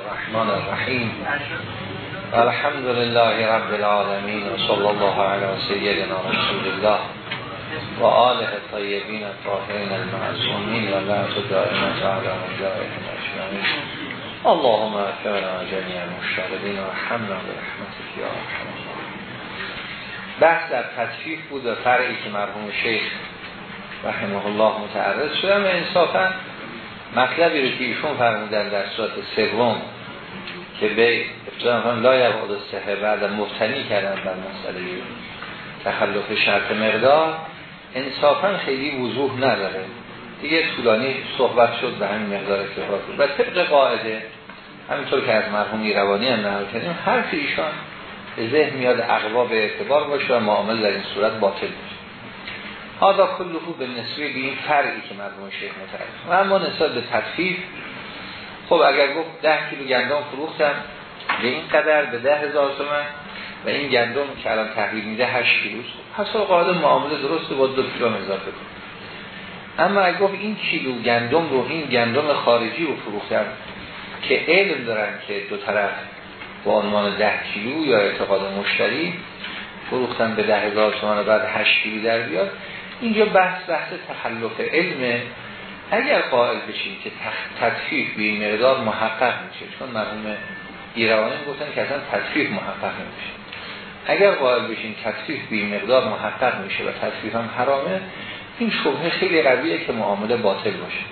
الرحمن الرحیم الحمد لله رب العالمین و صلی الله علی سیدنا رسول الله و آله طیبین الطاهرین المعصومین و لعنت دائمت علی مجاهدین اجمعین اللهم اغفرنا جميع المشتغلین و رحمنا برحمتك یا ارحم بحث در تطفیف بود و فرعی که مرحوم شیخ رحمه الله متعرض شدن و انصافا مطلبی رو که ایشون فرمودن در صورت سوم که به افتران لا یبعد صحه بعد مفتنی کردن بر مسئله تخلف شرط مقدار انصافا خیلی وضوح نداره. دیگه طولانی صحبت شد به همین مقدار اکتفا و طبق قاعده همینطور که از مرحومی روانی هم نهار کردیم حرف ایشان به ذهن میاد اقوا به اعتبار باشه و معامل در این صورت باطل باشه. هادا کلهو به نسبه به این فرعی که مرحوم شیخ متعرض و اما نسبت به تطفیف خب اگر گفت ده کیلو گندم فروختم به این قدر به ده هزار تومن و این گندم که الان تحویل میده هشت کیلوست حساب قاعده معامله درسته با دو کیلو اضافه کن. اما اگر گفت این کیلو گندم رو این گندم خارجی رو فروختم که علم دارن که دو طرف با عنوان ده کیلو یا اعتقاد مشتری فروختن به ده هزار تومن و بعد هشت کیلو در بیاد اینجا بحث بحث تخلف علمه. اگر قائل بشیم که تطفیف به این مقدار محقق میشه چون مرحوم ایروانی گفتن که اصلا تطفیف محقق نمیشه. اگر قائل بشیم تطفیف به این مقدار محقق میشه و تطفیف هم حرامه این شبهه خیلی قویه که معامله باطل باشه.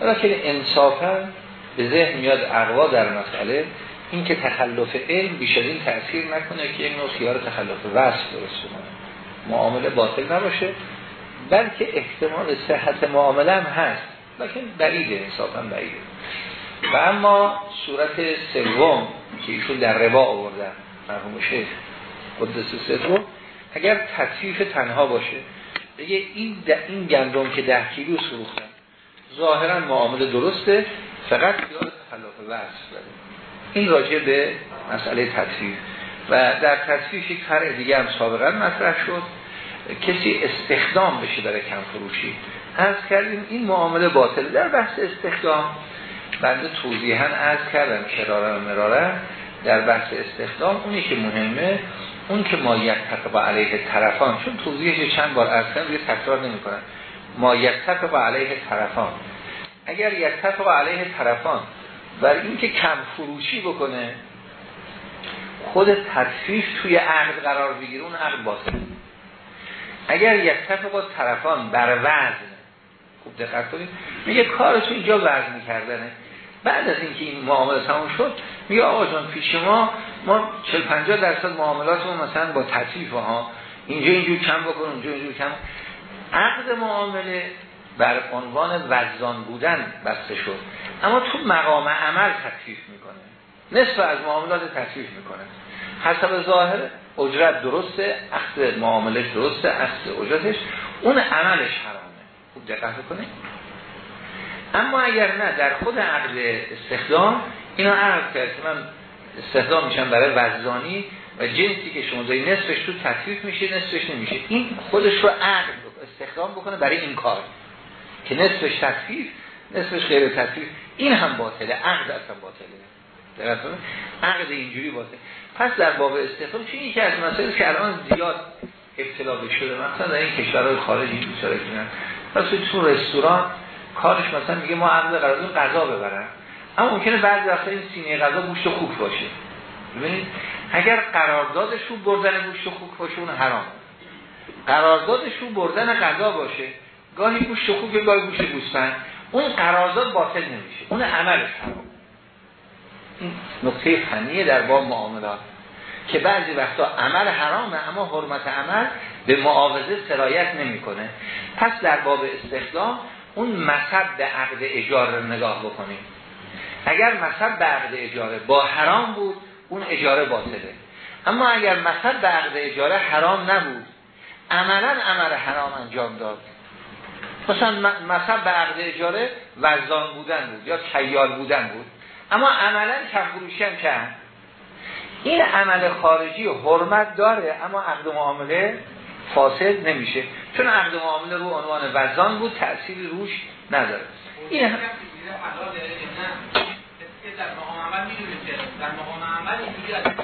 ولی انصافا به ذهن میاد اقوا در مسئله این که تخلف علم بیش از این تأثیر نکنه که یک نوع خیار تخلف وصف درست کنه. معامله باطل نباشه. بلکه احتمال صحت معامله هم هست. لیکن بعیده انصافا بعیده و اما صورت سوم که ایشون در ربا آوردن مرحوم شیخ قدس سوم اگر تطفیف تنها باشه بگه این, این گندم که ده کیلو سروختن ظاهرا معامله درسته فقط یاد تخلف وصف این راجع به مسئله تطفیف و در تطفیف یک فرع دیگه هم سابقا مطرح شد. کسی استخدام بشه برای کم فروشی. از کردیم این معامله باطل. در بحث استخدام بنده توضیحا از کردم کراره و مراره در بحث استخدام اونی که مهمه اون که یک تقبع علیه طرفان چون توضیحش چند بار از کردم تکرار نمی کنم یک تقبع علیه طرفان. اگر یک تقبع علیه طرفان برای اینکه کم فروشی بکنه خود تطفیف توی عقد قرار بگیره اون عقد باطل. اگر یک با طرفان بر وزن خوب دقت کنید میگه کارتون اینجا وزن کردنه بعد از اینکه این معامله تموم شد میگه آقا جان پیش ما ما 40 50 درصد معاملاتمون مثلا با تطفیف ها اینجا اینجور کم بکن اونجا اینجور کم. عقد معامله بر عنوان وزان بودن بسته شد. اما تو مقام عمل تطفیف می‌کنه. نصف از معاملات تطفیف می‌کنه. حسب ظاهر اجرت درسته اخذ معاملش درسته اخذ اجرتش. اون عملش حرامه. خوب دقت کنید اما اگر نه در خود عقد استخدام اینو عرض کرد من استخدام میشن برای وزانی و جنسی که شما داری نصفش تو تطفیف میشه نصفش نمیشه. این خودش رو عقد استخدام بکنه برای این کار. که نصفش تطفیف نصفش غیر تطفیف این هم باطله. عقد اصلا باطله. عقد اینجوری باطله. پس در باب استخدام چون یکی از مسائل که الان زیاد ابتلا شده؟ مثلا در این کشورهای خارجی بیچاره کنن پس تو رستوران کارش مثلا میگه ما عقد قرارداد غذا ببرن. اما ممکنه بعضی وقتا این سینه غذا گوشت خوک باشه. ببینید؟ اگر قراردادش رو بردن گوشت خوک باشه اون حرام. قراردادش رو بردن غذا باشه. گاهی گوشت خوک گاهی گوشت گوسفند. اون قرارداد باطل نمیشه. اون عملش حرام. این نقطه فنیه در باب معاملات. که بعضی وقتا عمل حرامه اما حرمت عمل به معاوضه سرایت نمی‌کنه. پس در باب استخدام اون مصب به عقد اجاره نگاه بکنیم. اگر مصب به عقد اجاره با حرام بود اون اجاره باطله. اما اگر مصب به عقد اجاره حرام نبود عملا عمل حرام انجام داد. مثلا مصب به عقد اجاره وزان بودن بود یا کیال بودن بود. اما عملا کفروشی کرد. این عمل خارجی حرمت داره اما عقد معامله فاسد نمیشه. چون عقد معامله رو عنوان وزان بود تأثیر روش نداره. این هم...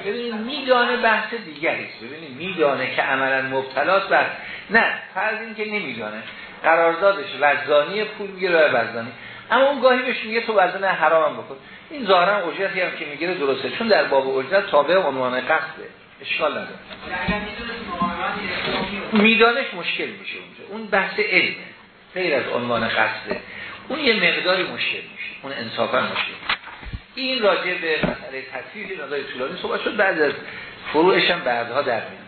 ببینید میدانه بحث دیگری است. ببینید میدانه که عملا مبتلاست بحث نه فرض این که نمیدانه. قراردادش وزانی پول گیره وزانی. اما اون گاهی بهش میگه تو وزن حرام بکن. این ظاهرا اجرتی هم که می‌گیره درسته. چون در باب اجرت تابع عنوان قصده. اشکال نداره. میدانش مشکل میشه اونجا. اون بحث علمه. غیر از عنوان قصده. اون یه مقداری مشکل میشه. اون انصافا مشکل. این راجع به مسئله تصویح نظر طولانی صحبت شد. بعد از فروعش هم بعدها در میاد.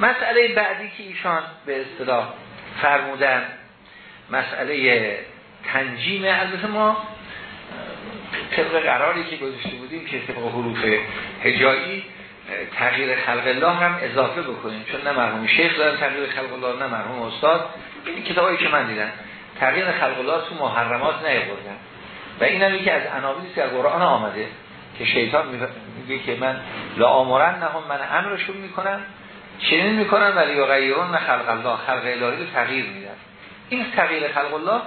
مسئله بعدی که ایشان به اصطلاح فرمودن مسئله تنجیم البته ما طبق قراری که گذاشته بودیم که طبق حروف هجایی تغییر خلق الله هم اضافه بکنیم. چون نه مرحوم شیخ دارن تغییر خلق الله نه مرحوم استاد. این کتابایی که من دیدم تغییر خلق الله تو محرمات نیاوردن. و این هم یکی از عناوینی که در قرآن آمده که شیطان میگه که من لا آمرن نه من امرشون می‌کنم چنین می‌کنن ولی غیرون خلق الله خلق الهی رو تغییر میدن. این تغییر خلق الله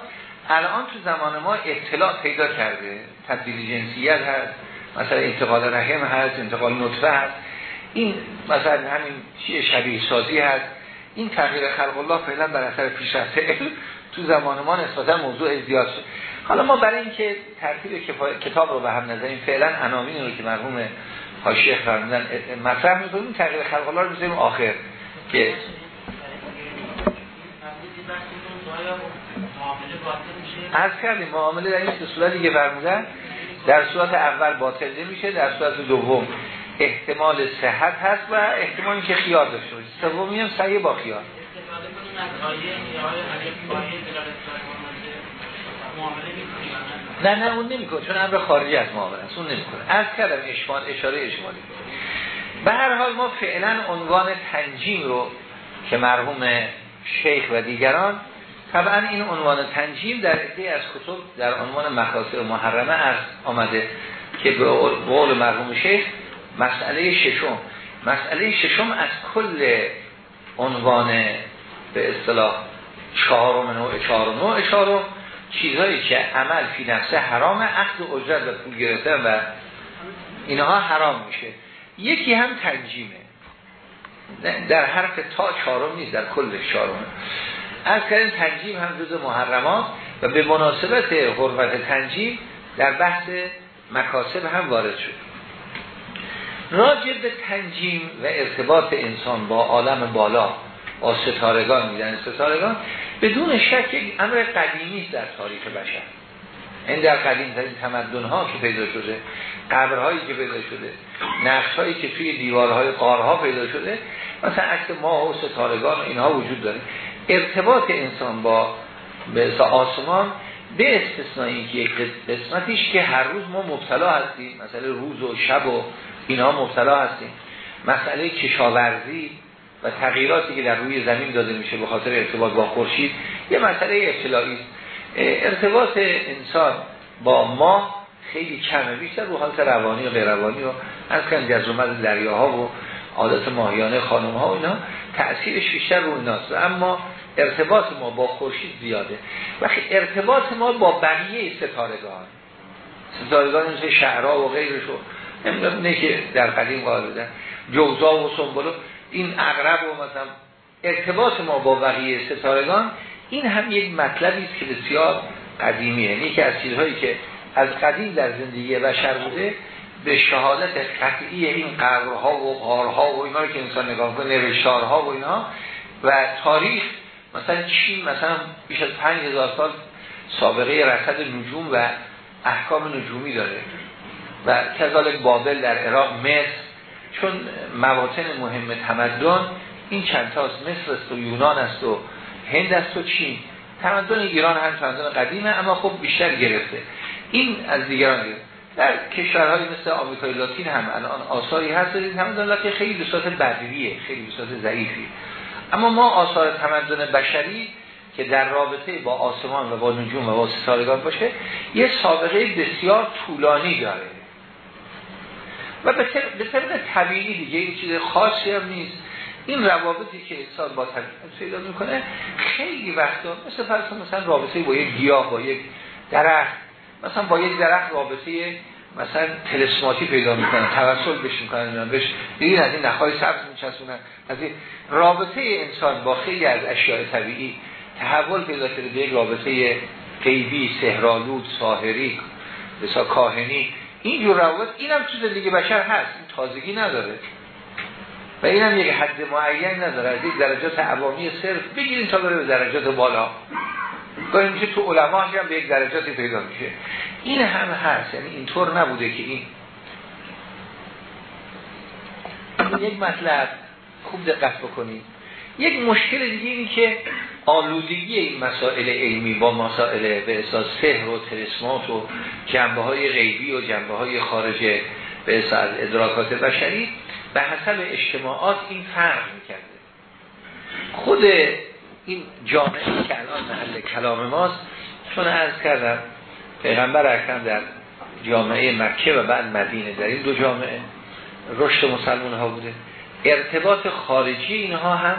الان تو زمان ما اطلاع پیدا کرده تبدیل جنسیت هست مثلا انتقال رحم هست انتقال نطفه هست. این مثلا همین چیه شبیه سازی هست. این تغییر خلق الله فعلا بر اثر پیشرفت تو زمان ما نسبتا موضوع زیاد شد. حالا ما برای اینکه ترتیب کتاب رو به هم نظریم فعلا عناوین رو که مرحوم حاشیه فرمودن مطرح می‌کنیم. تغییر خلق الله رو بزنیم آخر. که از کردیم معامله در این صورتی که فرمودن در صورت اول باطل نمیشه در صورت دوم احتمال صحت هست و احتمالی که خیار داشته باشه. سومی هم سعی با خیار. نه نه اون نمی‌کنه چون امر خارجی از معامله است اون نمی‌کنه. از کردم اشمال اشاره اشمالی به هر حال ما فعلا عنوان تنجیم رو که مرحوم شیخ و دیگران طبعا این عنوان تنجیم در عده از کتب در عنوان مخاصر محرمه از آمده که به قول مرحوم شیخ مسئله ششم. مسئله ششم از کل عنوان به اصطلاح چهارم نوع چهارم نوع چهارم چیزهایی که عمل فی نفسه حرام عقد اجرت و پول گرفتن و اینها حرام میشه. یکی هم تنجیمه. در حرف تا چهارم نیست در کل چهارم. از کردن تنجیم هم جز محرمات و به مناسبت حرمت تنجیم در بحث مکاسب هم وارد شد. راجع به تنجیم و ارتباط انسان با عالم بالا با ستارگان میدن. ستارگان بدون شک امر قدیمی در تاریخ بشر. این در قدیم ترین تمدن ها که پیدا شده قبرهایی که پیدا شده نقش هایی که توی دیوارهای قارها پیدا شده مثلا عکس ماه و ستارگان اینها وجود داره. ارتباط انسان با به آسمان به استثنایی که قسمتیش که هر روز ما مبتلا هستیم مثلا روز و شب و اینها مبتلا هستیم. مسئله کشاورزی و تغییراتی که در روی زمین داده میشه به خاطر ارتباط با خورشید یه مسئله ابتلایی ارتباط انسان با ما خیلی کمه بیشتر رو حالت روانی و غیر روانی و از کن جزومت دریاها و عادت ماهیانه خانم ها و اینا تأثیرش بیشتر رو ایناست اما ارتباط ما با خورشید زیاده. و ارتباط ما با بقیه ستارگان ستارگان مثل شعرها و غیرشو نه که در قدیم قائل بودن جوزا و سنبولو این اقرب و مثلا ارتباط ما با بقیه ستارگان این هم یک مطلبی است که بسیار قدیمیه. که از چیزهایی که از قدیم در زندگی بشر بوده به شهادت قطعی این قبرها و غارها و اینا که انسان نگاه کنه نوشتارها و اینا و تاریخ مثلا چین مثلا بیش از پنج هزار سال سابقه رصد نجوم و احکام نجومی داره. و کذالک بابل در عراق مصر چون مواطن مهم تمدن این چند تاست مصر است و یونان است و هند است و چین. تمدن ایران هم تمدن قدیمه اما خب بیشتر گرفته. این از دیگران گرفته در کشورهای مثل آمریکای لاتین هم الان آثاری هست. دارید تمدن که خیلی بساط بدویه خیلی بساط ضعیفی. اما ما آثار تمدن بشری که در رابطه با آسمان و با نجوم و با ستارگان باشه یه سابقه بسیار طولانی داره. و به طبق طبیعی دیگه این چیز خاصی هم نیست. این روابطی که انسان با طبیعت پیدا می‌کنه خیلی وقتا مثل فرض مثلا رابطه با یک گیاه با یک درخت مثلا با یک درخت رابطه مثلا تلسماتی پیدا می‌کنن توسل بش می‌کنن بهش بگید از این نخهای سبز میچسبونن. از این رابطه انسان با خیلی از اشیاء طبیعی تحول پیدا کرده به یک رابطه غیبی سهرالود ساهری بسا کاهنی. اینجور روابط اینم تو زندگی بشر هست این تازگی نداره. و این هم یک حد معین نداره از یک درجات عوامی صرف. بگیرین تا بره به درجات بالا. گاهی میشه تو علما هم به یک درجاتی پیدا میشه. این هم هست یعنی اینطور نبوده که این. یک مطلب خوب دقت بکنید. یک مشکل دیگه این که آلودگی این مسائل علمی با مسائل به اساس سهر و ترسمات و جنبه های غیبی و جنبه های خارج به اساس ادراکات بشری به حسب اجتماعات این فرق می‌کرده. خود این جامعه که الان محل کلام ماست چون عرض کردم پیغمبر اکرم در جامعه مکه و بعد مدینه در این دو جامعه رشد مسلمان ها بوده. ارتباط خارجی اینها هم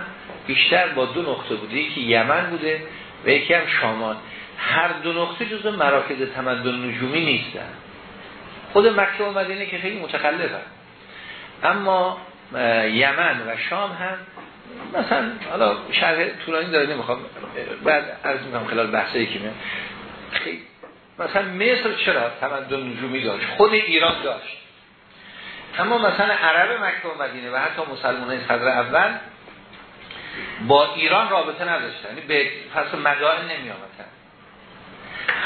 بیشتر با دو نقطه بوده. یکی یمن بوده و یکی هم شامان. هر دو نقطه جزو مراکز تمدن نجومی نیستن. خود مکه و مدینه که خیلی متخلفه اما یمن و شام هم مثلا حالا شرح طولانی داره نمی‌خوام. بعد عرض می‌کنم خلال بحثه که خیلی مثلا مصر چرا تمدن نجومی داشت؟ خود ایران داشت. اما مثلا عرب مکه و مدینه و حتی مسلمان صدر اول با ایران رابطه نداشتن. یعنی به پس مدائن نمی آمدن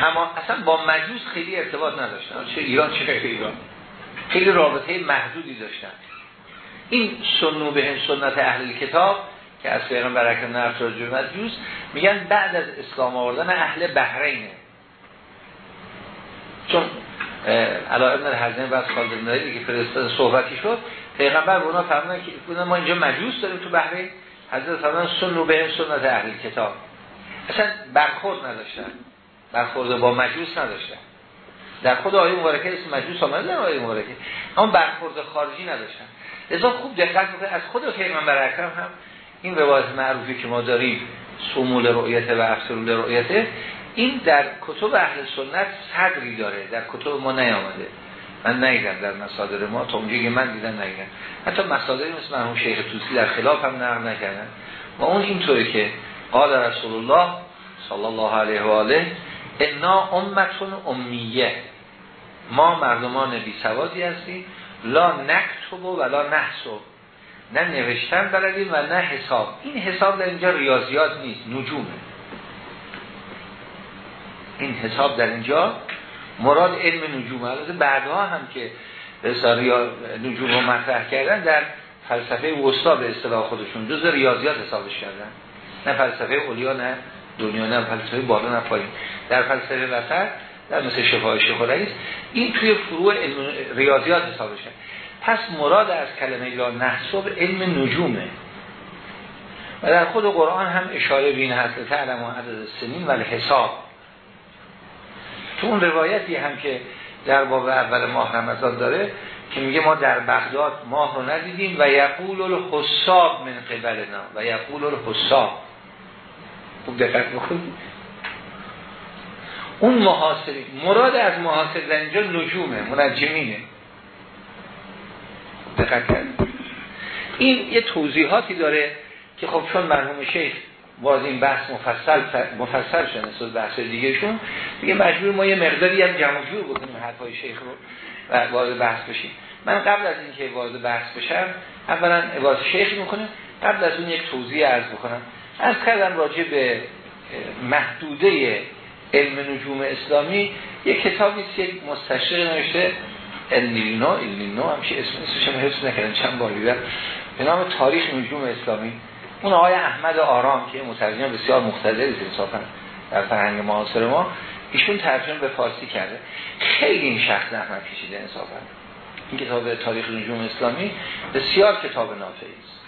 اما اصلا با مجوس خیلی ارتباط نداشتن. چه ایران چه ایران. خیلی رابطه محدودی داشتن. این سنو به سنت اهل کتاب که از پیغمبر اکرم نرس مجوس میگن بعد از اسلام آوردن اهل بحرینه. چون علا ابن و از خالد که فرستاد صحبتی شد پیغمبر به اونا فرمودن که ما اینجا مجوس داریم تو بحرین. حضرت فرمان سنو به سنت اهل کتاب. اصلا برخورد نداشتن. برخورد با مجوس نداشتن. در خود آیه مبارکه اسم مجوس آمده در آیه مبارکه. اما برخورد خارجی نداشتن. لذا خوب دقت بکنید. از خود پیغمبر اکرم هم این روایت معروفی که ما داریم سمول رؤیت و افسرول رؤیت این در کتب اهل سنت صدری داره. در کتب ما نیامده. من نیدم در مصادر ما. تا اونجایی که من دیدم نیدم. حتی مصادری مثل مرحوم شیخ توسی در خلاف هم نقل نکردن. و اون اینطوره که قال رسول الله صلی الله علیه و آله انا امتون امیه. ما مردمان بی سوادی هستیم. لا نکتب و لا نحسب نه نوشتن بلدیم و نه حساب. این حساب در اینجا ریاضیات نیست نجومه. این حساب در اینجا مراد علم نجوم البته بعدها هم که نجوم رو مطرح کردن در فلسفه وسطا به اصطلاح خودشون جز ریاضیات حسابش کردن. نه فلسفه اولیا نه دنیا نه فلسفه بالا نه پایین. در فلسفه وسط در مثل شفای شیخ این توی فروع علم ریاضیات کرد پس مراد از کلمه لا نحسب علم نجومه. و در خود قرآن هم اشاره بین هست تعلم و عدد سنین و حساب تو اون روایتی هم که در باب اول ماه رمضان داره که میگه ما در بغداد ماه رو ندیدیم و یقول الحساب من قبلنا و یقول الحساب. خوب دقت بکنید. اون محاصری مراد از محاصر در اینجا نجومه منجمینه. دقت کرد این یه توضیحاتی داره که خب چون مرحوم شیخ باز این بحث مفصل مفصل شده نسبت بحث دیگهشون دیگه مجبور ما یه مقداری هم جمع جور بکنیم حرفای شیخ رو و وارد بحث بشیم. من قبل از اینکه وارد بحث بشم اولا عبارت شیخ می‌کنم قبل از اون یک توضیح عرض بکنم. از کردم راجع به محدوده علم نجوم اسلامی یک کتابی است که مستشرق نوشته النیلینو. النیلینو همشه اسم اسمش هم حفظ نکردم چند بار دیدم. به نام تاریخ نجوم اسلامی. اون آقای احمد آرام که مترجم بسیار مختلفی است انصافا در فرهنگ معاصر ما ایشون ترجمه به فارسی کرده. خیلی این شخص زحمت کشیده انصافا. این کتاب تاریخ نجوم اسلامی بسیار کتاب نافعی است.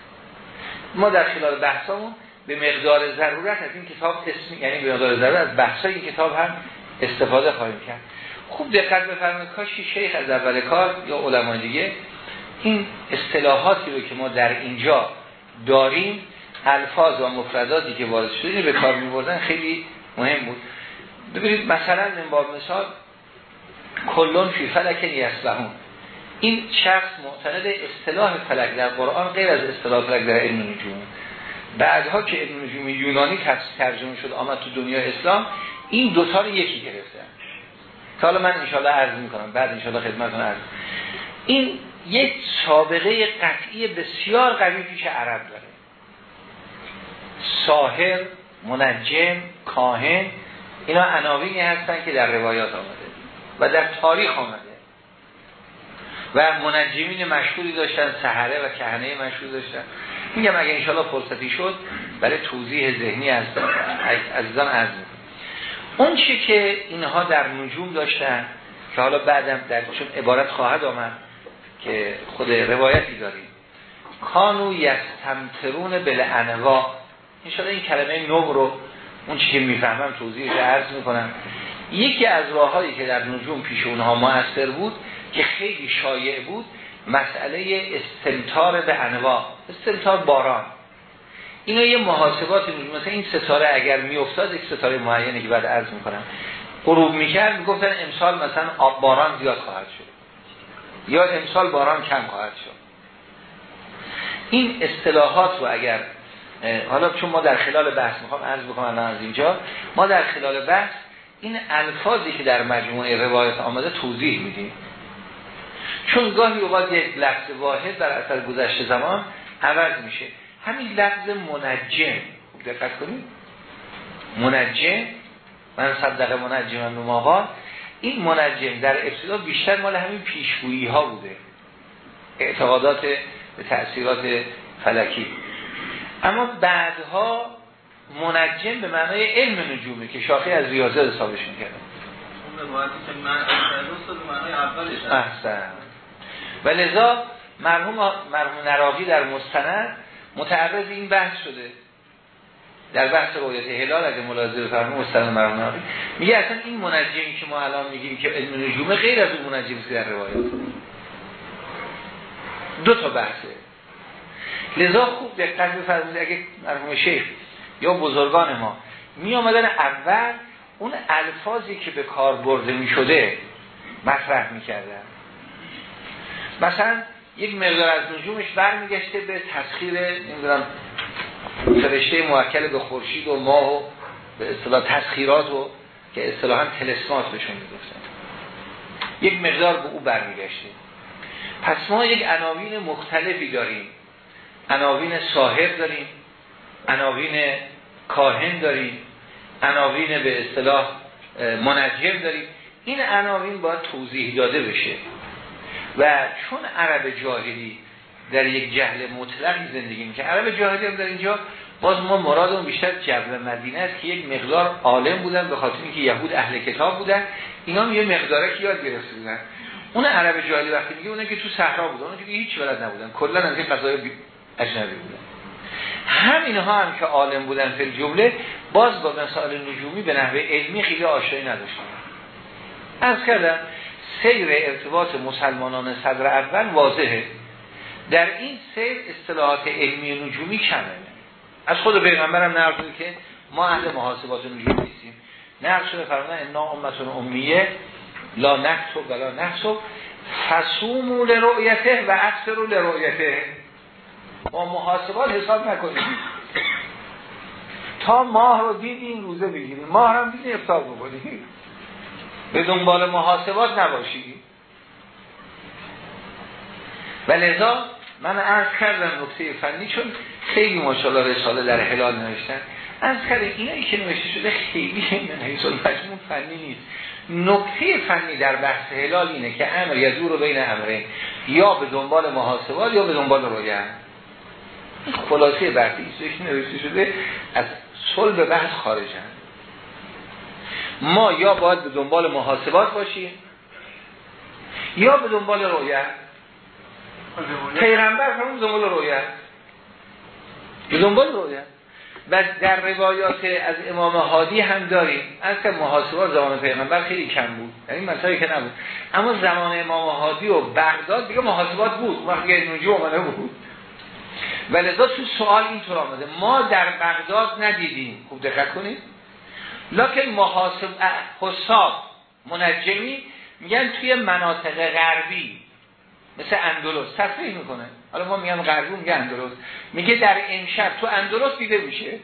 ما در خلال بحثمون به مقدار ضرورت از این کتاب اسم یعنی به مقدار ضرورت از بحثای این کتاب هم استفاده خواهیم کرد. خوب دقت بفرمایید کاشی شیخ از اول کار یا علما دیگه این اصطلاحاتی رو که ما در اینجا داریم الفاظ و مفرداتی که وارد شده به کار می بردن خیلی مهم بود. ببینید مثلا این باب مثال کلون فی فلک یسبحون این شخص معتقد اصطلاح فلک در قرآن غیر از اصطلاح فلک در علم نجوم بعدها که علم نجوم یونانی ترجمه شد آمد تو دنیا اسلام این دوتا رو یکی گرفتن که حالا من انشالله عرض می‌کنم بعد انشالله خدمتون عرض این یک سابقه قطعی بسیار قوی پیش عرب داره. ساهر منجم کاهن اینا عناوینی هستن که در روایات آمده و در تاریخ آمده. و منجمین مشهوری داشتن سحره و کهنه مشهور داشتن. میگم اگه انشالله فرصتی شد برای توضیح ذهنی از عزیزان از اون چی که اینها در نجوم داشتن که حالا بعدم در چون عبارت خواهد آمد که خود روایتی داریم. کانو یستمترون بل انوا انشاءالله این کلمه نو رو اون چی که می‌فهمم توضیحش عرض می‌کنم. یکی از راههایی که در نجوم پیش اونها موثر بود که خیلی شایع بود مسئله استمتار به انواع استمتار باران. اینا یه محاسبات مثلا این ستاره اگر میافتاد یک ستاره معینه که بعد عرض می‌کنم غروب می‌کرد می‌گفتن امسال مثلا آب باران زیاد خواهد شد. یا امسال باران کم خواهد شد. این اصطلاحات رو اگر حالا چون ما در خلال بحث می‌خوام عرض بکنم از اینجا ما در خلال بحث این الفاظی که در مجموعه روایت آمده توضیح میدیم. چون گاهی اوقات یک لفظ واحد در اثر گذشته زمان عوض میشه. همین لفظ منجم. دقت کنید. منجم. من صدق منجم نماغا. این منجم در ابتدا بیشتر مال همین پیشگویی ها بوده. اعتقادات به تأثیرات فلکی. اما بعدها منجم به معنای علم نجومه که شاخی از ریاضه حسابش می‌کنه احسن. و لذا مرحوم مرحوم نراقی در مستند متعرض این بحث شده. در بحث رویت هلال اگه ملاحظه فرمون مستند مرحوم نراقی میگه اصلا این منجمی که ما الان میگیم که علم نجومه غیر از اون منجمی که در روایت. دو تا بحثه لذا خوب دقت بفرمایید اگه مرحوم شیخ یا بزرگان ما می آمدن اول اون الفاظی که به کار برده می شده مطرح می کردن مثلا یک مقدار از نجومش برمیگشته به تسخیر نمی‌دونم فرشته موکل به خورشید و ماه و به اصطلاح تسخیرات و که اصطلاحا تلسمات بهشون می‌گفتن. یک مقدار به او برمیگشته. پس ما یک عناوین مختلفی داریم. عناوین ساهر داریم. عناوین کاهن داریم. عناوین به اصطلاح منجم داریم. این عناوین باید توضیح داده بشه. و چون عرب جاهلی در یک جهل مطلقی زندگی که عرب جاهلی هم در اینجا باز ما مرادمون بیشتر جبل مدینه است که یک مقدار عالم بودن به خاطر اینکه یهود اهل کتاب بودن. اینا یه مقداره که یاد گرفته بودن. اون عرب جاهلی وقتی میگه اون که تو صحرا بودن اون که هیچ بلد نبودن کلا از این قضايا اجنبی بودن. همینها هم که عالم بودن فی جمله باز با مسائل نجومی به نحوه علمی خیلی آشنایی نداشتن. از کردم سیر ارتباط مسلمانان صدر اول واضحه. در این سیر اصطلاحات علمی نجومی کمه. از خود پیغمبرم نقل که ما اهل محاسبات نجومی نیستیم. نقل شده فرمودن انا امتون امیه لا نکتب ولا نحسب فسومو لرؤیته و اکثرو لرؤیته. با محاسبات حساب نکنیم. تا ماه رو دیدیم روزه بگیریم. ماه هم دیدیم افطار بکنیم. به دنبال محاسبات نباشید و لذا من عرض کردم نکته فنی چون خیلی ماشاءالله رساله در حلال نوشتن. از کردم اینایی که نوشته شده خیلی من حیث مجموع فنی نیست. نکته فنی در بحث حلال اینه که امر یا دور رو بین امره یا به دنبال محاسبات یا به دنبال رویه. خلاصه بحثی ایستوش نوشته شده از صلب بحث خارجن ما یا باید به دنبال محاسبات باشیم یا به دنبال رویت پیغمبر همون دنبال رویت به دنبال رویت و در روایات از امام حادی هم داریم. از که محاسبات زمان پیغمبر خیلی کم بود. یعنی مسائلی که نبود. اما زمان امام حادی و بغداد دیگه محاسبات بود. وقتی نجوم آمده بود. و لذا تو سوال اینطور آمده. ما در بغداد ندیدیم. خوب دقت کنید. لکن محاسب حساب منجمی میگن توی مناطق غربی مثل اندلس. تصریح می‌کنه. حالا ما میگم غربی میگه اندلس. میگه در امشب. تو اندلس دیده میشه.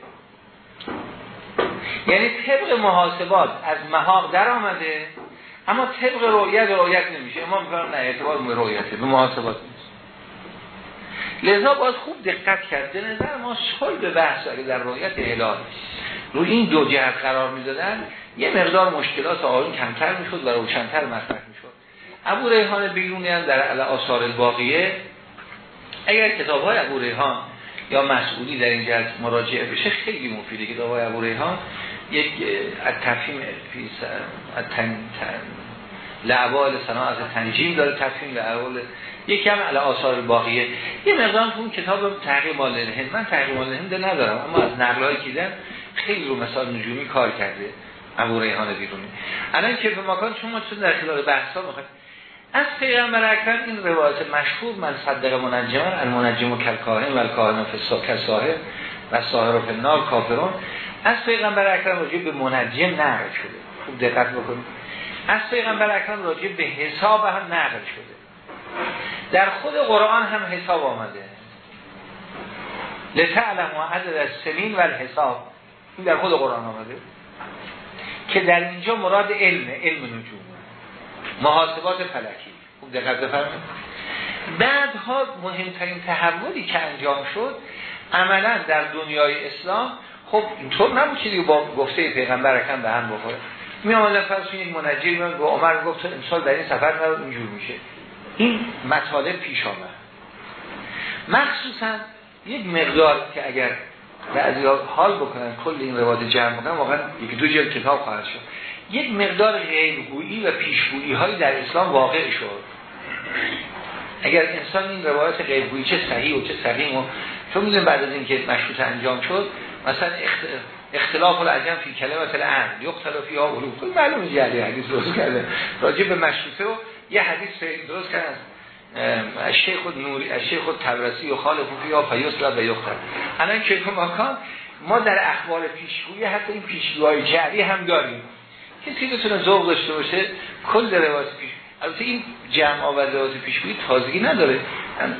یعنی طبق محاسبات از محاق در آمده اما طبق رویت رویت نمیشه. اما میگم نه اعتبار به رویته به محاسبات نیست. لذا باز خوب دقت کرد. به نظر ما به بحث در رویت هلال روی این دو جهت قرار می‌دادن یه مقدار مشکلات آقایون کمتر می‌شد و روشنتر مطرح می‌شد. ابو ریحان بیرونی هم در علا آثار الباقیه. اگر کتاب های ابو ریحان یا مسئولی در این جهت مراجعه بشه خیلی مفیده کتاب های ابو ریحان. یک تفهیم لعبال از تنجیم داره تفهیم لعبال یکی هم علا آثار باقیه یه مقدار اون کتاب تحقیق مال من تحقیق مال ندارم اما از نقل که خیلی رو مثال نجومی کار کرده. ابو ریحان بیرونی. الان که به مکان چون ما چون در خلال بحثا می‌خوایم از پیغمبر اکرم این روایت مشهور من صدق منجمان المنجم و کلکاهن و الکاهن کساهر و ساهر و فنار کافرون. از پیغمبر اکرم راجع به منجم نقل شده. خوب دقت بکنید. از پیغمبر اکرم راجع به حساب هم نقل شده. در خود قرآن هم حساب آمده. لتعلم و عدد از سنین و الحساب. این در خود قرآن آمده. که در اینجا مراد علم علم نجوم. محاسبات فلکی. خوب دقت بفرمایید. بعدها مهمترین تحولی که انجام شد عملا در دنیای اسلام خب اینطور نبود که با گفته پیغمبر کم به هم بخوره. می آمدن فرض یک منجر میاد به عمر گفت امسال در این سفر نرو اینجور میشه. این مطالب پیش آمد. مخصوصا یک مقدار که اگر بعضی حال بکنن کل این روایت جمع بکنن واقعا یک دو جلد کتاب خواهد شد. یک مقدار غیبگویی و پیشگویی هایی در اسلام واقع شد. اگر انسان این روایت غیبگویی چه صحیح و چه سقیم و چون می‌دونیم بعد از اینکه مشروط انجام شد مثلا اختلاف العجم فی کلمات الان یختلف فیها علوم کل معلومه جلی حدیث درست کرده. راجع به مشروطه و یه حدیث درست کرده. شیخ نوری از شیخ تبرسی و خالف فیها فیوس و یختل الان که مکان ما در اخبار پیشگویی حتی این پیشگوهای جعلی هم داریم. کسی بتونه ذوق داشته باشه کل روایت پیش البته این جمع آور روایت پیشگویی تازگی نداره.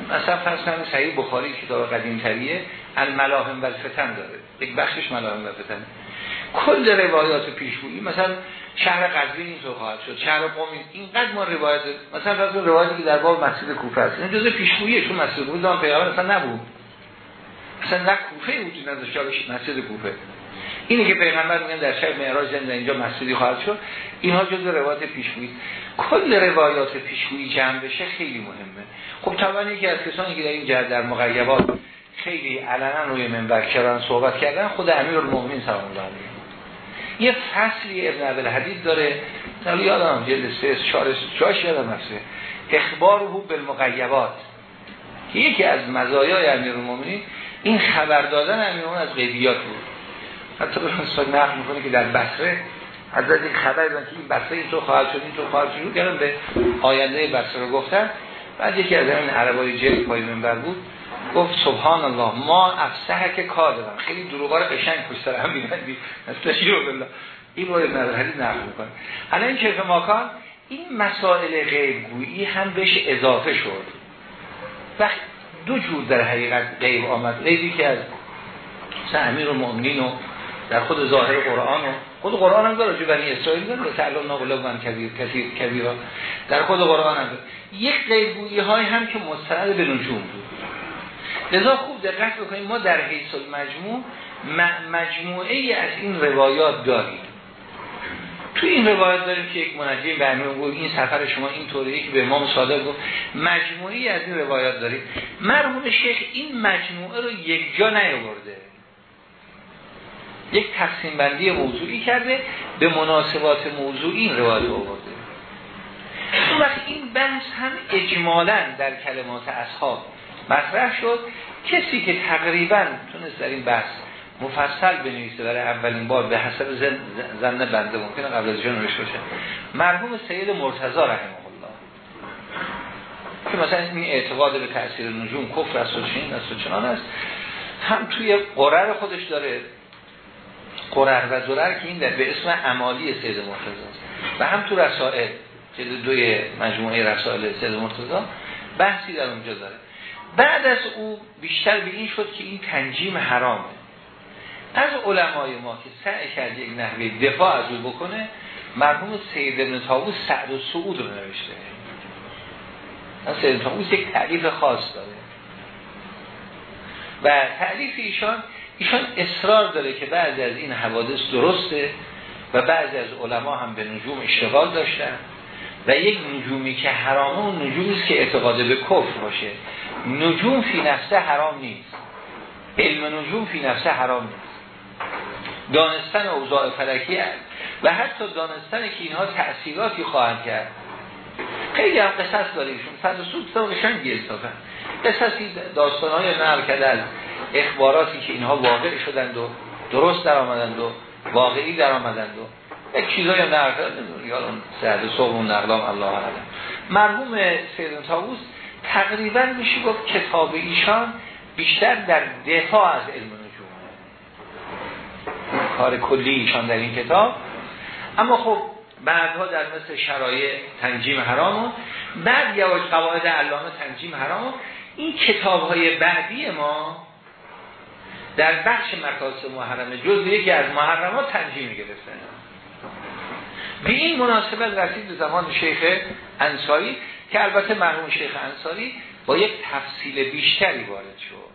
مثلا فرض کنیم صحیح بخاری کتاب قدیم تریه الملاهم و الفتن داره. یک بخشش ملاهم و فتن کل روایات پیشگویی مثلا شهر قزوین اینطور خواهد شد شهر قم اینقدر ما روایت مثلا فرض روایتی که در باب مسجد کوفه است. این جزء پیشگوییه چون مسجد کوفه دام پیغمبر اصلا نبود. اصلا نه کوفه وجود نداشت مسجد کوفه. اینه که پیغمبر میگن در شب معراج در اینجا مسجدی خواهد شد اینها جزء روایت پیشگویی. کل روایات پیشگویی جمع بشه خیلی مهمه. خب طبعا یکی از کسانی که در این جهت در مغیبات خیلی علنا روی منبر کردن صحبت کردن خود امیرالمومنین سلام الله علیه. یه فصلی ابن عبد الحدید داره. حالا یادم جلد 3 4 جاش یادم نفسه. اخبار او بالمغیبات که یکی از مزایای امیرالمومنین این خبر دادن امیرالمومنین از غیبیات بود. حتی به مثال نقل می‌کنه که در بصره از این خبر دادن که این بصره اینطور خواهد شد اینطور خواهد شد. کردن به آینده بصره رو گفتن. بعد یکی از این عربای جل پای منبر بود. گفت سبحان الله ما افسه که دادم خیلی دروغا رو قشنگ پشت سر هم میبندی استشیر بالله. این رو ابن حدیث نقل می‌کنه. الان این کیف ماکان این مسائل غیبگویی هم بهش اضافه شد. وقت دو جور در حقیقت غیب آمد. غیبی که از امیر و مؤمنین و در خود ظاهر قرآن و خود قرآن هم داره جو بنی اسرائیل داره. تعلم نقل من کبیر کثیر کبیرا. در خود قرآن هم داره. یک غیبگویی های هم که مستند به نجوم بود. لذا خوب دقت بکنیم ما در حیث المجموع مجموعه ای از این روایات داریم. تو این روایات داریم که یک منجم به امیر گفت این سفر شما این طوریه که به امام صادق گفت مجموعی از این روایات داریم. مرحوم شیخ این مجموعه رو یک جا نیاورده. یک تقسیم بندی موضوعی کرده به مناسبات موضوعی این روایت آورده. اون وقت این بحث هم اجمالا در کلمات اصحاب مطرح شد. کسی که تقریبا تونست در این بحث مفصل بنویسه برای اولین بار به حسب زن, زن بنده ممکنه قبل از جان باشه. مرحوم سید مرتضی رحمه الله که مثلا این اعتقاد به تاثیر نجوم کفر است و چین است چنان است هم توی قرر خودش داره. قرر و زرر که این در به اسم عمالی سید مرتضی است. و هم تو رسائل جلد دوی مجموعه رسائل سید مرتضی بحثی در اونجا داره. بعد از او بیشتر به این شد که این تنجیم حرامه. از علمای ما که سعی کرد یک نحوه دفاع از او بکنه مرحوم سید ابن تاووس سعد و سعود رو نوشته. از سید تاووس یک تعریف خاص داره. و تعریف ایشان ایشان اصرار داره که بعضی از این حوادث درسته و بعضی از علما هم به نجوم اشتغال داشتن. و یک نجومی که حرامه و نجومی است که اعتقاد به کفر باشه. نجوم فی نفسه حرام نیست. علم نجوم فی نفسه حرام نیست. دانستن اوضاع فلکی هست. و حتی دانستن که اینها تأثیراتی خواهند کرد. خیلی هم قصص داریشون صد و سود ساقشان گیستافن قصصی داستان های نقل از اخباراتی که اینها واقع شدند و درست در آمدند و واقعی در آمدند و یک چیزایی هم نقل کرده یا اون سعد صبح اون نقلام الله علم مرحوم سیدن تاووس تقریبا میشه گفت کتاب ایشان بیشتر در دفاع از علم نجوم کار کلی ایشان در این کتاب. اما خب بعدها در مثل شرایع تنجیم حرام و بعد یواش قواعد علامه تنجیم حرام این کتاب های بعدی ما در بخش مکاسب محرمه جز یکی از محرمات تنجیم گرفتن. به این مناسبت رسید به زمان شیخ انصاری که البته مرحوم شیخ انصاری با یک تفصیل بیشتری وارد شد.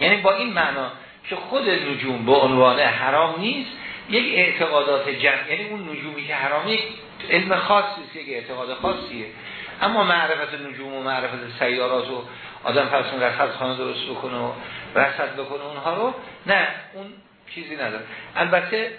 یعنی با این معنا که خود نجوم به عنوان حرام نیست یک اعتقادات جمع یعنی اون نجومی که حرامی یک علم خاصی است یک اعتقاد خاصیه. اما معرفت نجوم و معرفت سیارات و آدم فرسون رسد خانه درست بکنه و رسد بکنه اونها رو نه اون چیزی نداره. البته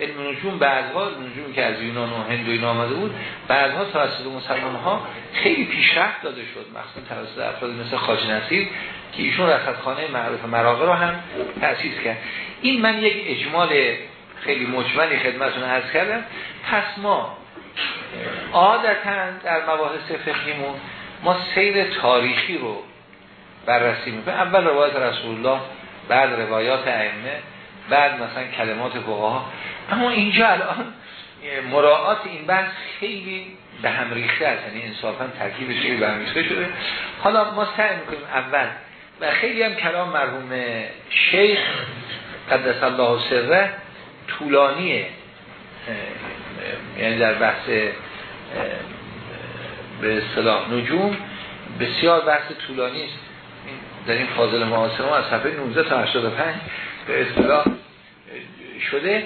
علم نجوم بعدها نجومی که از یونان و هند و این آمده بود بعدها توسط مسلمان ها خیلی پیشرفت داده شد مخصوصا توسط افراد مثل خاج نصیر که ایشون رصدخانه معروف مراغه رو هم تأسیس کرد. این من یک اجمال خیلی مجملی خدمتون عرض کردم. پس ما عادتا در مباحث فقهیمون ما سیر تاریخی رو بررسی می‌کنیم. اول روایت رسول الله بعد روایات ائمه. بعد مثلا کلمات فقها. اما اینجا الان مراعات این بحث خیلی به هم ریخته است. یعنی انصافا ترکیبش خیلی به هم ریخته شده. حالا ما سعی می‌کنیم اول و خیلی هم کلام مرحوم شیخ قدس الله سره طولانیه یعنی در بحث به اصطلاح نجوم بسیار بحث طولانی است. در این فاضل معاصر از صفحه 19 تا 85 به اصطلاح شده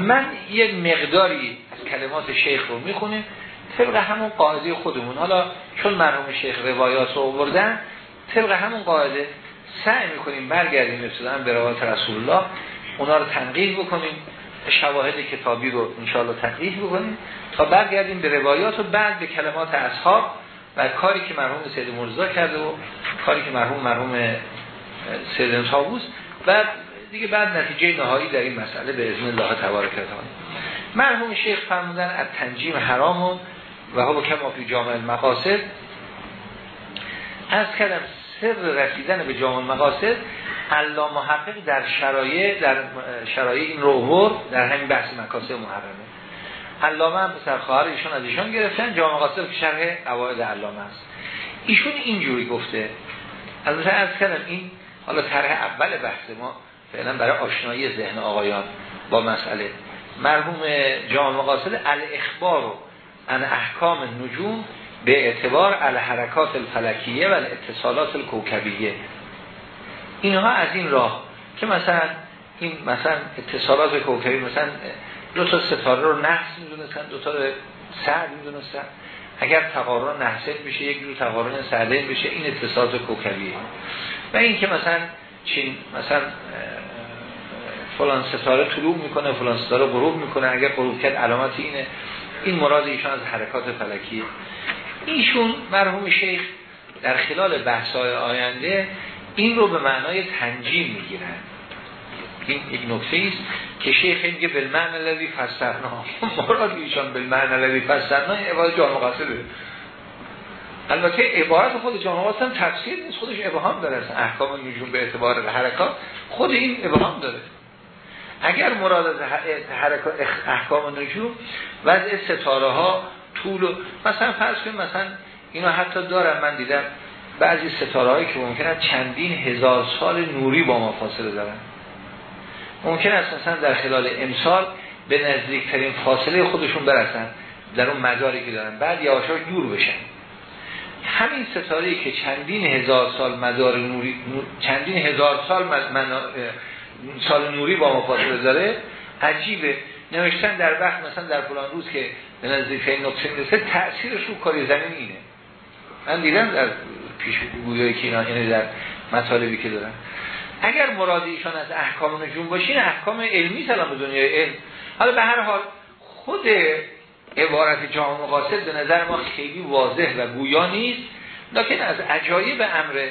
من یه مقداری کلمات شیخ رو می‌خونیم طبق همون قاعده خودمون. حالا چون مرحوم شیخ روایات رو آوردن طبق همون قاعده سعی می‌کنیم برگردیم ابتدا به روایات رسول الله اونا رو تنقیح بکنیم شواهد کتابی رو انشاءالله تنقیح بکنیم تا برگردیم به روایات و بعد به کلمات اصحاب و کاری که مرحوم سید مرزا کرده و کاری که مرحوم مرحوم سید تابوس و دیگه بعد نتیجه نهایی در این مسئله به اذن الله تبارک و مرحوم شیخ فرمودن از تنجیم حرام و هو کما فی جامع المقاصد. از کردم سر رسیدن به جامع المقاصد علامه محقق در شرایع در شرایع این رو در همین بحث مکاسب محرمه. علامه هم پسر خواهر ایشون از ایشان گرفتن جامع مقاصد که شرح قواعد علامه است. ایشون اینجوری گفته از از کردم این حالا طرح اول بحث ما فعلا برای آشنایی ذهن آقایان با مسئله. مرحوم جامع مقاصد الاخبار ان احکام نجوم به اعتبار الحرکات الفلکیه و الاتصالات الكوكبیه اینها از این راه که مثلا این مثلا اتصالات کوکبی مثلا دو تا ستاره رو نحس می‌دونستن دو تا سعد می‌دونستن. اگر تقارن نحسه بشه یک جور تقارن سعده بشه این اتصالات کوکبیه. و این که مثلا چین مثلا فلان ستاره طلوع می‌کنه فلان ستاره غروب می‌کنه. اگر غروب کرد علامت اینه. این مراد ایشان از حرکات فلکیه ایشون مرحوم شیخ در خلال بحث‌های آینده این رو به معنای تنجیم می‌گیرن. این یک نکته است که شیخ میگه بالمعنی الذی فسرنا. مراد ایشان بالمعنی الذی فسرنا عبارت جامع قاصده. البته عبارت خود جامع قاصد هم تفسیر نیست. خودش ابهام داره. احکام نجوم به اعتبار حرکات. خود این ابهام داره. اگر مراد از احکام نجوم وضع ستاره ها طول و مثلا فرض کنیم مثلا اینو حتی دارم من دیدم بعضی ستاره هایی که ممکنه چندین هزار سال نوری با ما فاصله دارن. ممکن است مثلا در خلال امسال به نزدیکترین فاصله خودشون برسن در اون مداری که دارن. بعد یواشاش دور بشن. همین ستاره که چندین هزار سال مدار نوری چندین هزار سال سال نوری با ما فاصله داره عجیبه. نوشتن در وقت مثلا در فلان روز که به نزدیک نقطه می‌رسه تأثیرش رو کاری زمین اینه. من دیدم در پیش گویایی که اینا یعنی در مطالبی که دارن. اگر مراد ایشان از احکام نجوم باشین احکام علمی سلام به دنیای علم. حالا به هر حال خود عبارت جامع مقاصد به نظر ما خیلی واضح و گویا نیست. لیکن از عجایب امر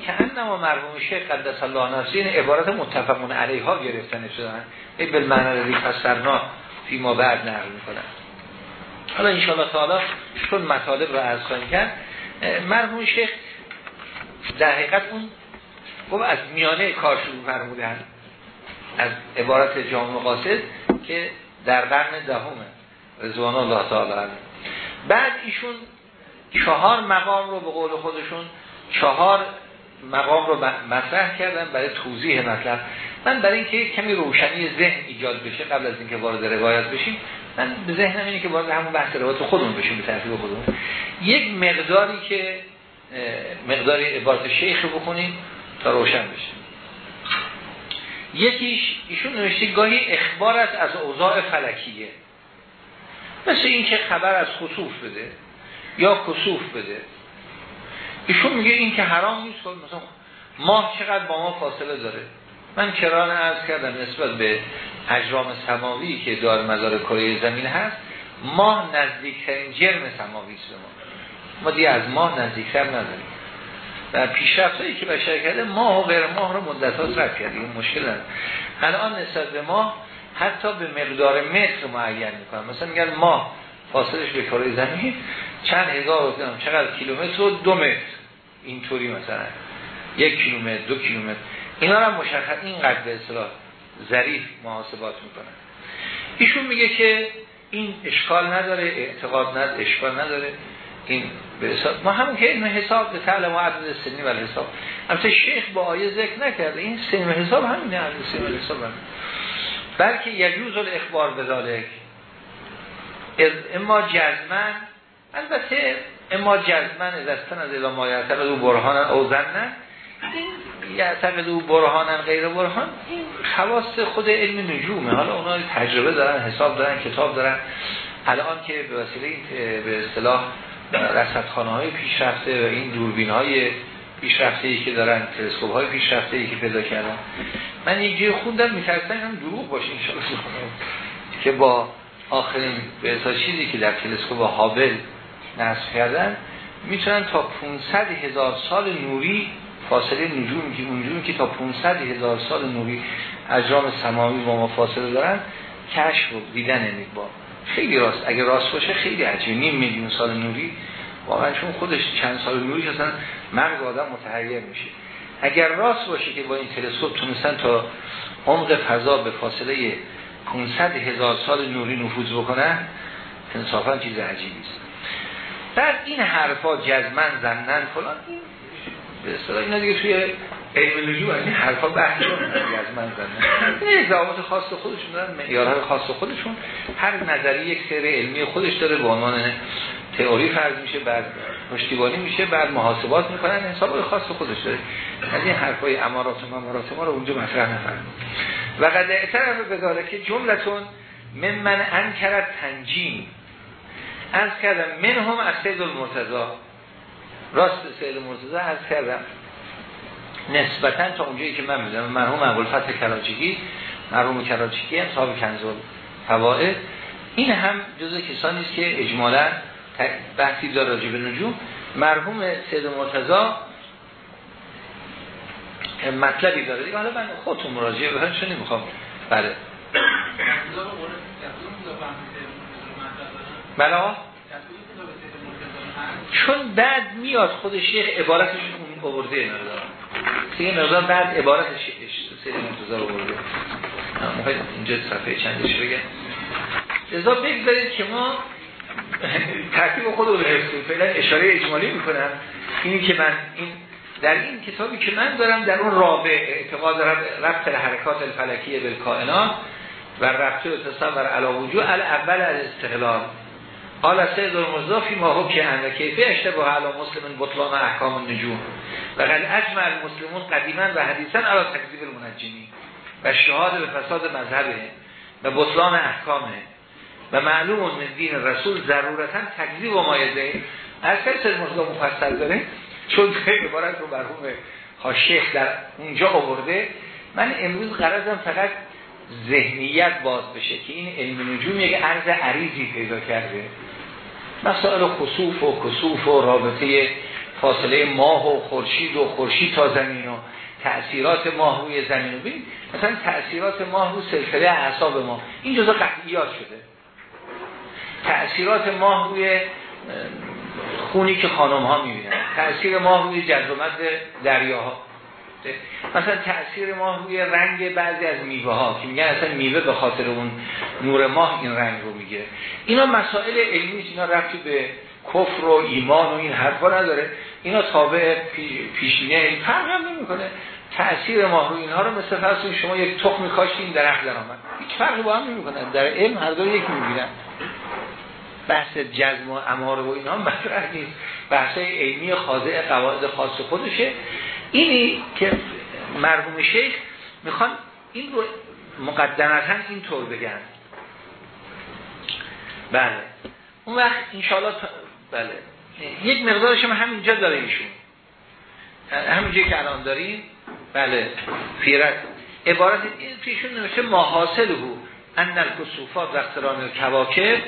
که انما مرحوم شیخ قدس الله نفسی این عبارت متفقون علیها گرفتن شدن ای بالمعنی ری فسرنا فی ما بعد نقل می‌کنن. حالا انشاءالله تعالی چون مطالب رو از کرد مرحوم شیخ در حقیقت اون گفت از میانه کار شروع فرمودن از عبارت جامع قاصد که در قرن دهمه رضوان الله تعالی بعد ایشون چهار مقام رو به قول خودشون چهار مقام رو مطرح کردن برای توضیح مطلب. من برای اینکه کمی روشنی ذهن ایجاد بشه قبل از اینکه وارد روایت بشیم من به ذهنم اینه که وارد همون بحث روایت خودمون بشیم به ترتیب خودمون. یک مقداری که مقداری عبارت شیخ بخونیم تا روشن بشه. یکیش ایشون نوشته گاهی اخبار از اوضاع فلکیه. مثل اینکه خبر از خصوف بده یا کسوف بده. ایشون میگه این که حرام نیست خب مثلا ماه چقدر با ما فاصله داره؟ من کران عرض کردم نسبت به اجرام سماوی که دار مدار کره زمین هست ماه نزدیکترین جرم سماوی است به ما. ما دیگه از ماه نزدیکتر نداریم. و پیشرفت هایی که بشر کرده ماه و غیر ماه رو مدت ها این مشکل نداره. الان نسبت به ماه حتی به مقدار متر معین می‌کنم. مثلا میگن ماه فاصلش به کره زمین چند هزار چقدر کیلومتر و دو متر. اینطوری مثلا. یک کیلومتر دو کیلومتر. اینا رو مشخص اینقدر به اصطلاح ظریف محاسبات می‌کنن. ایشون میگه که این اشکال نداره اعتقاد نداره اشکال نداره. این به حساب ما همون که این حساب به تعلم و عدد سنی و حساب. البته شیخ با آیه ذکر نکرده. این سنی و حساب همین عدد سنی و حساب همین بلکه یجوز الاخبار بذالک اما جزمن البته اما جزمن دستن از الا یعتقد او برهان او زنن این یعتقد او برهانن غیر برهان. این خواست خود علم نجومه. حالا اونا تجربه دارن حساب دارن کتاب دارن. الان که به وسیله به اصطلاح رصدخانه های پیشرفته و این دوربین های پیشرفته ای که دارن تلسکوپ های پیشرفته ای که پیدا کردن. من یک جای خوندم میترسن هم دروغ باشه که با آخرین به چیزی که در تلسکوپ هابل نصب کردن می‌تونن تا 500 هزار سال نوری فاصله نجوم که نجومی که تا 500 هزار سال نوری اجرام سماوی با ما فاصله دارن کشف و دیدن با. خیلی راست. اگه راست باشه خیلی عجیب. نیم میلیون سال نوری واقعا چون خودش چند سال نوری اصلا مغز آدم متحیر میشه. اگر راست باشه که با این تلسکوپ تونستن تا عمق فضا به فاصله 500 هزار سال نوری نفوذ بکنن انصافا چیز عجیبی است. بعد این حرفا جزمن زنن فلان به اصطلاح اینا دیگه توی علم نجوم این حرفا بحث جزمن زنن. این اقدامات خاص خودشون دارن معیارهای خاص خودشون. هر نظری یک سری علمی خودش داره به عنوان تئوری فرض میشه بعد پشتیبانی میشه بعد محاسبات می‌کنن حساب خاص خودش داره. از این حرفای امارات و ممارات ما رو اونجا مطرح نفرم و قد اعتراف به که جملتون من من انکرت تنجیم. از کردم من هم از سید المرتضا راست سید المرتضا از کردم. نسبتا تا اونجایی که من می‌دونم مرحوم اول فتح کراچیگی مرحوم کراچیگی هم صاحب کنزول فوائد این هم جزء کسانی است که اجمالا بحثی داره راجع به نجوم. مرحوم سید مرتضا مطلبی داره. دیگه حالا من خودتون مراجعه بکنم نمی‌خوام. بله. بله چون بعد میاد خود شیخ عبارتش اون آورده ندارم دیگه نظر بعد عبارت سید مرتضی رو آورده. می‌خواید اینجا صفحه چندش بگم لذا بگذارید که ما ترتیب خود رو حفظیم فعلا اشاره اجمالی می‌کنم. اینی که من این در این کتابی که من دارم در اون رابع اعتقاد ربط حرکات الفلکیه به کائنات و ربط تصور علا وجود اول از استقلال. حالا سید المضافی ما هم و کیفه اشتباه علا مسلم بطلان احکام النجوم و قد اجمع المسلمون قدیما و حدیثا علا تکذیب المنجمی و شهاد به فساد مذهبه و بطلان احکامه و معلوم من دین رسول ضرورتا تکذیب و مایده. از سید المضاف مفصل داره؟ چون عبارت رو برحوم شیخ در اونجا آورده. من امروز قرارم فقط ذهنیت باز بشه که این علم نجوم یک عرض عریضی پیدا کرده. مسائل خصوف و کسوف و رابطه فاصله ماه و خورشید و خورشید تا زمین و تأثیرات ماه روی زمین و بین مثلا تأثیرات ماه رو سلسله اعصاب ما. این جزا قطعیات شده. تأثیرات ماه روی خونی که خانم ها می‌بینن. تأثیر ماه روی جذومت دریاها. مثلا تأثیر ماه روی رنگ بعضی از میوه ها که میگن اصلا میوه به خاطر اون نور ماه این رنگ رو می‌گیره اینا مسائل علمی اینا رفتی به کفر و ایمان و این حرفا نداره. اینا تابع پیشینه این فرق هم نمی‌کنه. تأثیر ماه روی اینها رو مثل فرض شما یک تخم کاشتین درخت در آمد هیچ فرقی با هم نمی‌کنه. در علم هر دو یک می‌گیرن. بحث جزم و اماره و اینها مطرح نیست. بحث علمی خاضع قواعد خاص خودشه. اینی که مرحوم شیخ می‌خوان این رو مقدمتا اینطور بگن. بله. اون وقت انشاءالله بله. یک مقدارش هم همینجا داره ایشون. همینجا که الان داریم. بله. فیرت عبارت این پیشون نمیشه ماحاصل بود ان الکسوفات و کواکب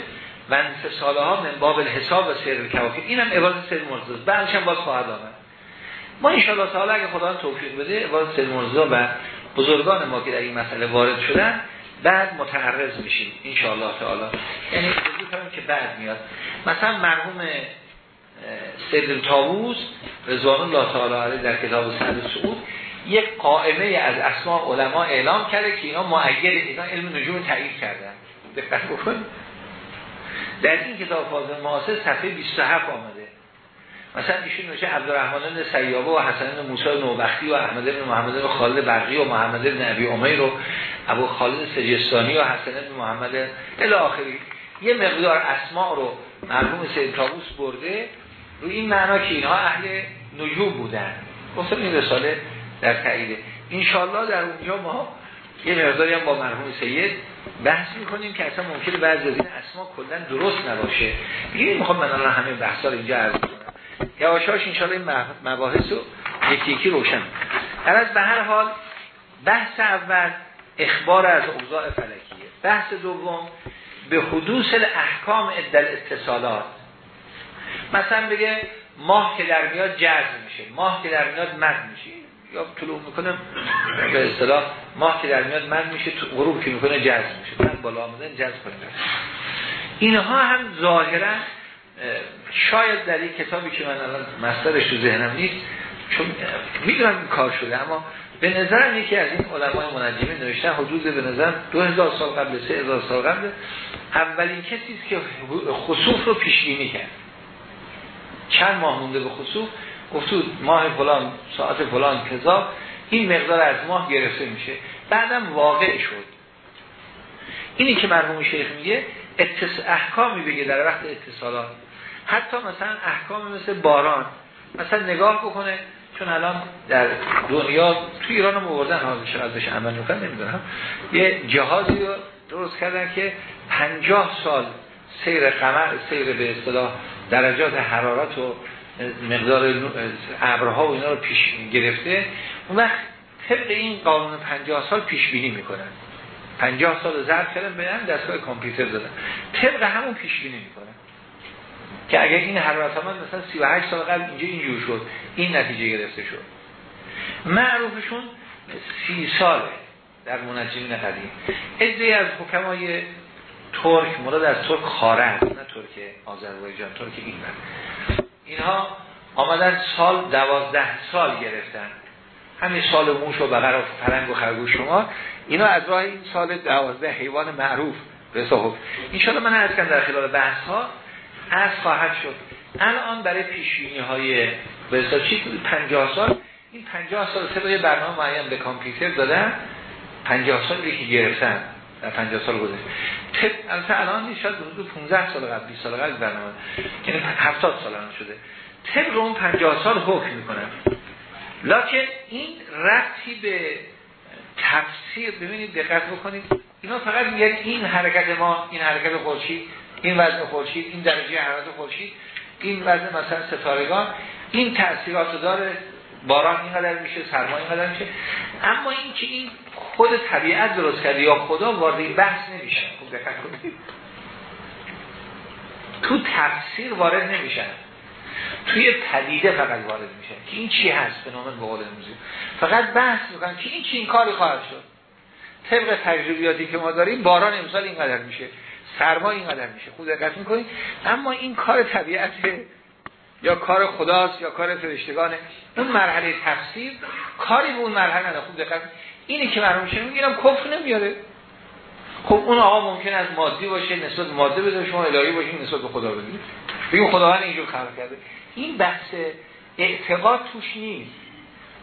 و انفصاله ها من باب الحساب و سیر کواکب این هم عبارت سیر مرزوز بعدش هم باز خواهد آمد. ما انشاءالله تعالی اگه خدا توفیق بده سیر مرزوز و بزرگان ما که در این مسئله وارد شدن بعد متعرض میشیم انشاءالله تعالی. یعنی کنم که بعد میاد. مثلا مرحوم سید تاووس رضوان الله تعالی علیه در کتاب سند سعود یک قائمه از اسماء علما اعلام کرده که اینا معید اینا علم نجوم تایید کردن. دقت بکن. در این کتاب فاضل معاصر صفحه 27 آمده. مثلا ایشون میشه عبدالرحمن بن سیابه و حسن بن موسی نوبختی و احمد بن محمد بن خالد برقی و محمد بن ابی امیر و ابو خالد سجستانی و حسن بن محمد الی آخری. یه مقدار اسماء رو مرحوم سید تابوس برده. رو این معنا که اینها اهل نجوم بودن. گفتم این رساله در تاییده انشالله در اونجا ما یه مقداری هم با مرحوم سید بحث می‌کنیم که اصلا ممکنه بعضی از این اسما کلا درست نباشه. دیگه می‌خوام من الان همه بحثا اینجا عرض کنم. یواشاش انشالله این مباحث رو یکی یکی روشن از به هر حال بحث اول اخبار از اوضاع فلکیه. بحث دوم به حدوث احکام ادل اتصالات. مثلا بگه ماه که در میاد جذب میشه ماه که در میاد مد میشه. یا طلوع می‌کنه به اصطلاح ماه که در میاد مد میشه غروب که می‌کنه جذب میشه. من بالا آمدن جذب کنه اینها هم ظاهرا شاید در این کتابی که من الان مسترش تو ذهنم نیست چون می‌دونم کار شده اما به نظرم یکی از این علمای منجمه نوشتن حدود به نظر 2000 سال قبل 3000 سال قبل اولین کسی است که خصوف رو پیش بینی کرد. چند ماه مونده به خصوف گفتود ماه فلان ساعت فلان کذا این مقدار از ماه گرفته میشه. بعدم واقع شد. اینی که مرحوم شیخ میگه. احکامی بگه در وقت اتصالات. حتی مثلا احکام مثل باران مثلا نگاه بکنه چون الان در دنیا تو ایران هم آوردن چقدر بهش عمل می‌کنن نمی‌دونم. یه جهازی رو درست کردن که پنجاه سال سیر قمر سیر به اصطلاح درجات حرارت و مقدار ابرها و اینا رو پیش گرفته اون وقت طبق این قانون پنجاه سال پیش بینی می‌کنن. پنجاه سال ضرب کردن به هم دستگاه کامپیوتر دادن. طبق همون پیش بینی می‌کنن. که اگر این حرارت آمد مثلا 38 سال قبل اینجا اینجور شد این نتیجه گرفته شد. معروفشون سی ساله در منجمین قدیم. ادهی از حکمای ترک مراد از ترک خارج نه ترک آذربایجان ترک ایران. اینها آمدن سال دوازده سال گرفتن. همین سال موش و بقر و فرنگ و خرگوش شما اینا از راه این سال دوازده حیوان معروف به صحب این من از در خلال بحث ها از خواهد شد. الان برای پیشینی های چی؟ 50 سال. این 50 سال طبق برنامه معین به کامپیوتر دادن. 50 سال که گرفتن. در 50 سال گذشته. البته الان شاید حدود 15 سال قبل 20 سال قبل برنامه. یعنی 70 سال الان شده. طب رو 50 سال حکم می‌کنن لکن این رفتی به تفسیر ببینید دقت بکنید. اینا فقط میگن این حرکت ما این حرکت خورشید این وزن خورشید این درجه حرارت خورشید این وزن مثلا ستارگان این تاثیرات داره باران اینقدر میشه سرما اینقدر میشه. اما این که این خود طبیعت درست کرده یا خدا وارد بحث نمیشه. خوب دقت کنید. تو تفسیر وارد نمیشن توی پدیده فقط وارد میشه. که این چی هست به نام بقول امروزی؟ فقط بحث می‌کنن که این چی این کاری خواهد شد. طبق تجربیاتی که ما داریم باران امسال اینقدر میشه. سرما اینقدر میشه خود دقت می‌کنید اما این کار طبیعت یا کار خداست یا کار فرشتگانه. اون مرحله تفسیر کاری به اون مرحله نه خوب دقت اینی که مرحوم میشه می‌گیرم کفر نمیاره. خب اون آقا ممکن از مادی باشه نسبت ماده بده شما الهی باشین نسبت به خدا بدید بگیم خداوند اینجور خلق کرده. این بحث اعتقاد توش نیست.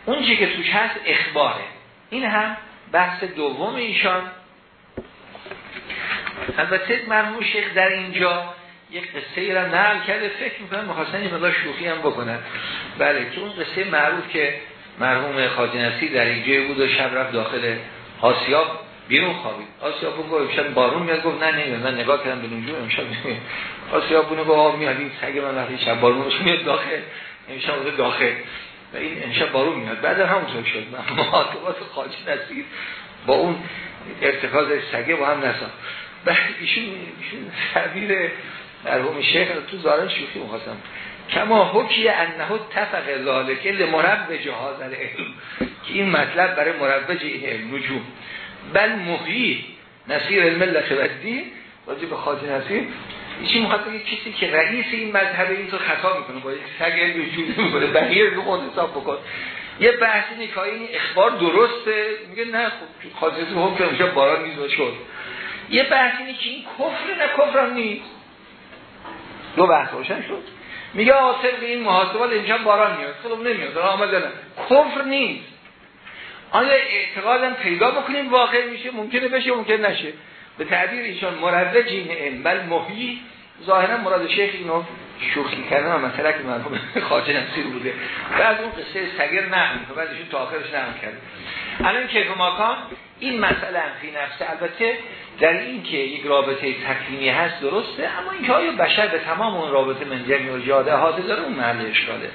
اون چی که توش هست اخباره. این هم بحث دوم ایشان. البته مرموم شیخ در اینجا یک قصه ای را نقل کرده. فکر می‌کنم مخواستن این مقدار شوخی هم بکنن. بله که اون قصه معروف که مرحوم خاجی نسی در اینجا بود و شب رفت داخل آسیاب بیرون خوابید. آسیاب اون گفت امشب بارون میاد. گفت نه نمیاد. من نگاه کردم به نجوم. امشب آسیاب اون گفت میاد. این من وقتی شب بارون میاد داخل. امشب داخل. و این امشب بارون میاد. بعد همونطور شد. محاطبات خاجی نسی با اون ارتکاز سگه با هم نسا بعد ایشون تعبیر مرحوم شیخ تو زارن شوخی می‌خواستم. کما حکی انه تفق ذالک لمربج هذا العلم که این مطلب برای مربج این نجوم. بل محیی نصیر الملت و الدین واجب به خاطر نصیر چی می‌خواد بگه کسی که رئیس این مذهب این تو خطا می‌کنه با یک سگ وجود می‌کنه بقیه رو خود حساب بکن. یه بحث اینه که این اخبار درسته؟ میگه نه خب خاطر حکم میشه باران نیز شد. یه بحث اینه که این کفر نه کفر نیست. دو بحث روشن شد. میگه به این محاسبات اینجا باران میاد خب نمیاد. نه. کفر نیست. آیا اعتقادم پیدا بکنیم واقع میشه ممکنه بشه ممکن نشه. به تعبیر ایشان مرد این علم بل محیی ظاهرا مراد شیخ اینو شوخی کردن و مثلا که مرحوم خاطر نصیر بوده. بعد اون قصه سگر نقل که بعد ایشون تا آخرش نقل کرد الان کیف ماکان این مسئله فی نفسه. البته در این که یک رابطه تکوینی هست درسته اما اینکه آیا بشر به تمام اون رابطه من جمعی و جاده حاضر داره اون محل اشکاله؟